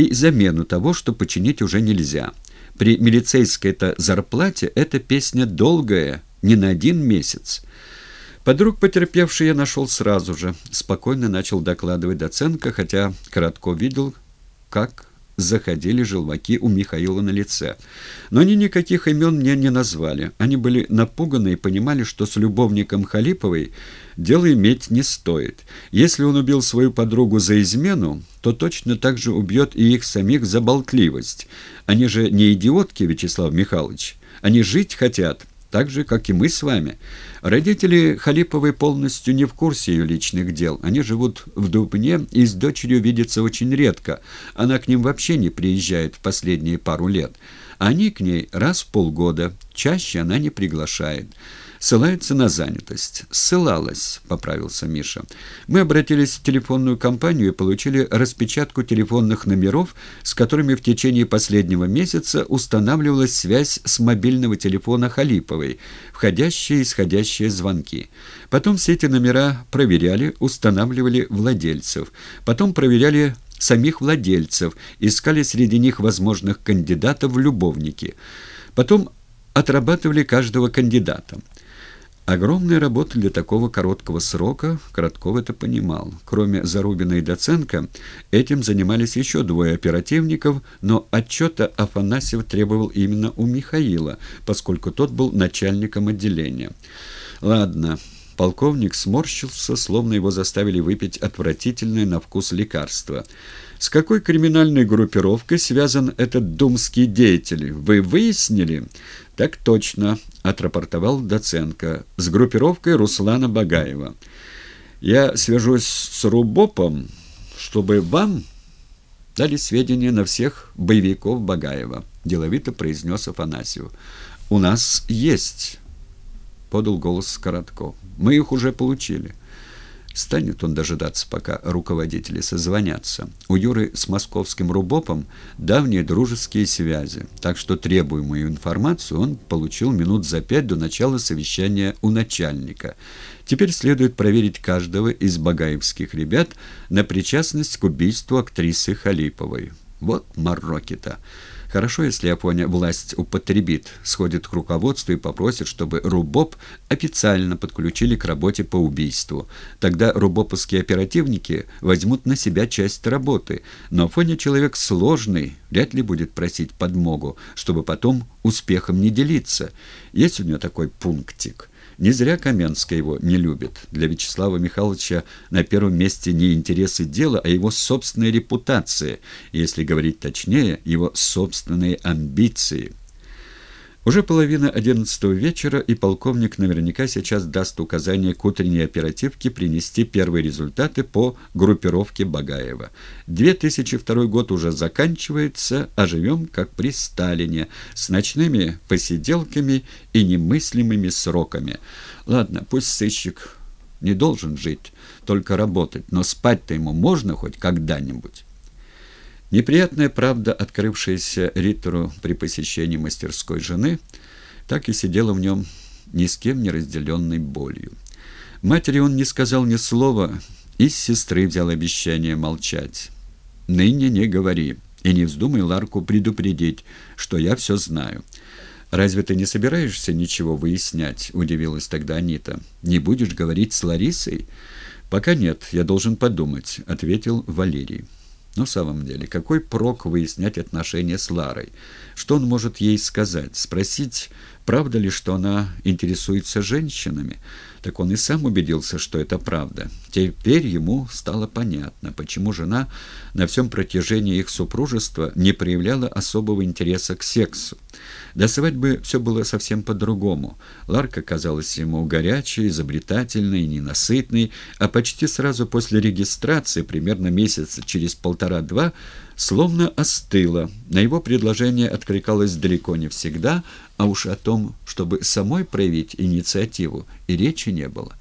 и замену того, что починить уже нельзя. При милицейской-то зарплате эта песня долгая, не на один месяц. Подруг потерпевший я нашел сразу же. Спокойно начал докладывать доценка, хотя коротко видел, как заходили желваки у Михаила на лице. Но они никаких имен мне не назвали. Они были напуганы и понимали, что с любовником Халиповой дело иметь не стоит. Если он убил свою подругу за измену, то точно так же убьет и их самих за болтливость. Они же не идиотки, Вячеслав Михайлович. Они жить хотят, так же, как и мы с вами. Родители Халиповой полностью не в курсе ее личных дел. Они живут в Дубне и с дочерью видятся очень редко. Она к ним вообще не приезжает в последние пару лет. Они к ней раз в полгода, чаще она не приглашает. Ссылается на занятость. Ссылалась, поправился Миша. Мы обратились в телефонную компанию и получили распечатку телефонных номеров, с которыми в течение последнего месяца устанавливалась связь с мобильного телефона Халиповой, входящие и исходящие звонки. Потом все эти номера проверяли, устанавливали владельцев. Потом проверяли самих владельцев, искали среди них возможных кандидатов в любовники. Потом отрабатывали каждого кандидата. Огромная работа для такого короткого срока, Коротков это понимал. Кроме Зарубина и Доценко, этим занимались еще двое оперативников, но отчета Афанасьев требовал именно у Михаила, поскольку тот был начальником отделения. «Ладно». Полковник сморщился, словно его заставили выпить отвратительное на вкус лекарство. «С какой криминальной группировкой связан этот думский деятель? Вы выяснили?» «Так точно», — отрапортовал Доценко, — «с группировкой Руслана Багаева. Я свяжусь с Рубопом, чтобы вам дали сведения на всех боевиков Багаева», — деловито произнес Афанасьев. «У нас есть», — подал голос Коротков. «Мы их уже получили». Станет он дожидаться, пока руководители созвонятся. У Юры с московским Рубопом давние дружеские связи, так что требуемую информацию он получил минут за пять до начала совещания у начальника. Теперь следует проверить каждого из багаевских ребят на причастность к убийству актрисы Халиповой. Вот мороки-то. Хорошо, если Япония власть употребит, сходит к руководству и попросит, чтобы Рубоп официально подключили к работе по убийству. Тогда рубоповские оперативники возьмут на себя часть работы, но Афоня человек сложный, вряд ли будет просить подмогу, чтобы потом успехом не делиться. Есть у него такой пунктик. Не зря Каменская его не любит. Для Вячеслава Михайловича на первом месте не интересы дела, а его собственная репутация, если говорить точнее, его собственные амбиции. Уже половина одиннадцатого вечера, и полковник наверняка сейчас даст указание к утренней оперативке принести первые результаты по группировке Багаева. 2002 год уже заканчивается, а живем как при Сталине, с ночными посиделками и немыслимыми сроками. Ладно, пусть сыщик не должен жить, только работать, но спать-то ему можно хоть когда-нибудь. Неприятная правда, открывшаяся Риттеру при посещении мастерской жены, так и сидела в нем ни с кем не разделенной болью. Матери он не сказал ни слова, и с сестры взял обещание молчать. «Ныне не говори, и не вздумай Ларку предупредить, что я все знаю». «Разве ты не собираешься ничего выяснять?» – удивилась тогда Анита. «Не будешь говорить с Ларисой?» «Пока нет, я должен подумать», – ответил Валерий. Но в самом деле, какой прок выяснять отношения с Ларой? Что он может ей сказать? Спросить, правда ли, что она интересуется женщинами? Так он и сам убедился, что это правда. Теперь ему стало понятно, почему жена на всем протяжении их супружества не проявляла особого интереса к сексу. До свадьбы все было совсем по-другому. Ларка казалась ему горячей, изобретательной, ненасытной, а почти сразу после регистрации, примерно месяца через полтора-два, словно остыла. На его предложение откликалась далеко не всегда, а уж о том, чтобы самой проявить инициативу, и речи не было.